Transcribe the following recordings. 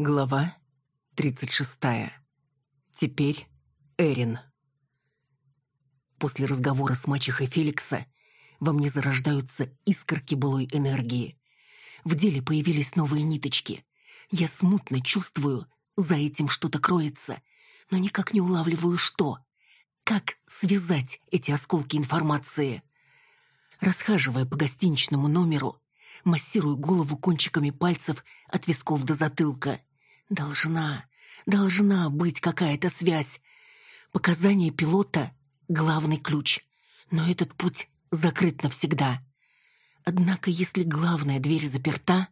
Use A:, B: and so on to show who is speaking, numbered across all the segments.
A: Глава 36. Теперь Эрин. После разговора с мачехой Феликса во мне зарождаются искорки былой энергии. В деле появились новые ниточки. Я смутно чувствую, за этим что-то кроется, но никак не улавливаю, что. Как связать эти осколки информации? Расхаживая по гостиничному номеру, массирую голову кончиками пальцев от висков до затылка – Должна, должна быть какая-то связь. Показания пилота — главный ключ, но этот путь закрыт навсегда. Однако, если главная дверь заперта,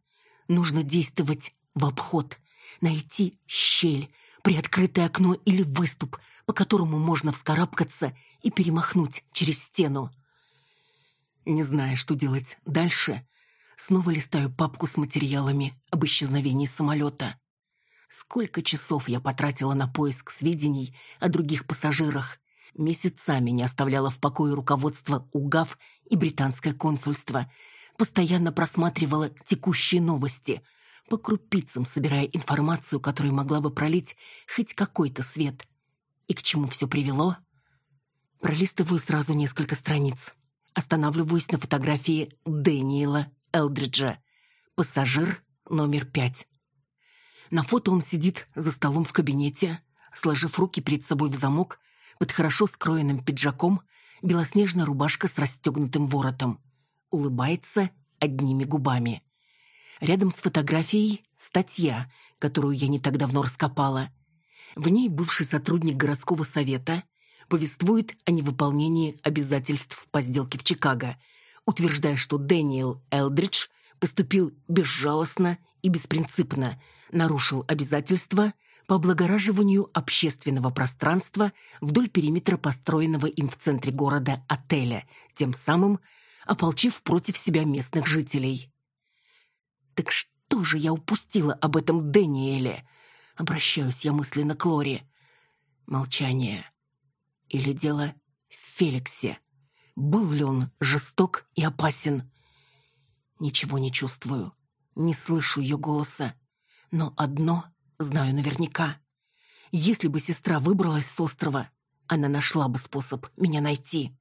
A: нужно действовать в обход, найти щель, приоткрытое окно или выступ, по которому можно вскарабкаться и перемахнуть через стену. Не зная, что делать дальше, снова листаю папку с материалами об исчезновении самолета. Сколько часов я потратила на поиск сведений о других пассажирах. Месяцами не оставляла в покое руководство УГАВ и британское консульство. Постоянно просматривала текущие новости, по крупицам собирая информацию, которая могла бы пролить хоть какой-то свет. И к чему все привело? Пролистываю сразу несколько страниц. Останавливаюсь на фотографии Дэниела Элдриджа. Пассажир номер пять. На фото он сидит за столом в кабинете, сложив руки перед собой в замок, под хорошо скроенным пиджаком, белоснежная рубашка с расстегнутым воротом. Улыбается одними губами. Рядом с фотографией статья, которую я не так давно раскопала. В ней бывший сотрудник городского совета повествует о невыполнении обязательств по сделке в Чикаго, утверждая, что Дэниел Элдридж поступил безжалостно и беспринципно – нарушил обязательства по облагораживанию общественного пространства вдоль периметра построенного им в центре города отеля, тем самым ополчив против себя местных жителей. «Так что же я упустила об этом Дэниеле?» Обращаюсь я мысленно к Лори. Молчание. Или дело в Феликсе? Был ли он жесток и опасен? Ничего не чувствую, не слышу ее голоса. Но одно знаю наверняка. Если бы сестра выбралась с острова, она нашла бы способ меня найти.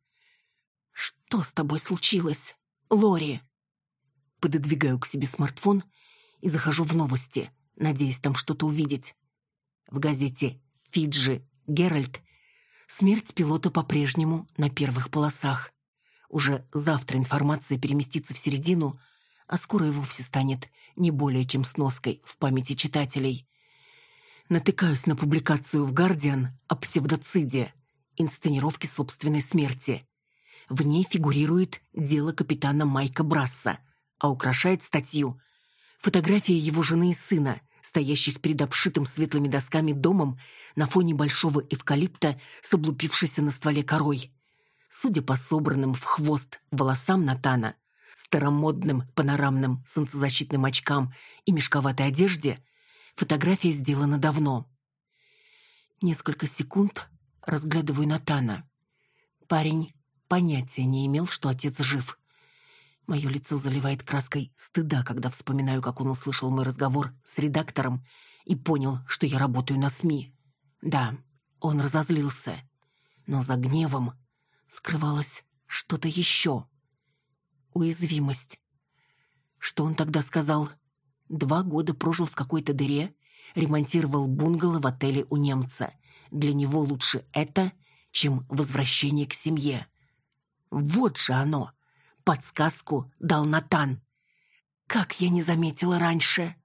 A: «Что с тобой случилось, Лори?» Пододвигаю к себе смартфон и захожу в новости, надеясь там что-то увидеть. В газете «Фиджи Геральт» смерть пилота по-прежнему на первых полосах. Уже завтра информация переместится в середину, а скоро и вовсе станет не более чем сноской в памяти читателей. Натыкаюсь на публикацию в «Гардиан» о псевдоциде, инсценировке собственной смерти. В ней фигурирует дело капитана Майка Брасса, а украшает статью фотография его жены и сына, стоящих перед обшитым светлыми досками домом на фоне большого эвкалипта с облупившейся на стволе корой. Судя по собранным в хвост волосам Натана, старомодным панорамным солнцезащитным очкам и мешковатой одежде, фотография сделана давно. Несколько секунд разглядываю Натана. Парень понятия не имел, что отец жив. Мое лицо заливает краской стыда, когда вспоминаю, как он услышал мой разговор с редактором и понял, что я работаю на СМИ. Да, он разозлился, но за гневом скрывалось что-то еще уязвимость. Что он тогда сказал? Два года прожил в какой-то дыре, ремонтировал бунгало в отеле у немца. Для него лучше это, чем возвращение к семье. Вот же оно! Подсказку дал Натан. Как я не заметила раньше!